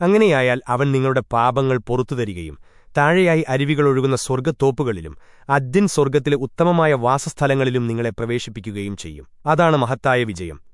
അങ്ങനെയായാൽ അവൻ നിങ്ങളുടെ പാപങ്ങൾ പുറത്തു തരികയും താഴെയായി അരുവികളൊഴുകുന്ന സ്വർഗത്തോപ്പുകളിലും അദ്യൻ സ്വർഗത്തിലെ ഉത്തമമായ വാസസ്ഥലങ്ങളിലും നിങ്ങളെ പ്രവേശിപ്പിക്കുകയും ചെയ്യും. അതാണ് മഹത്തായ വിജയം.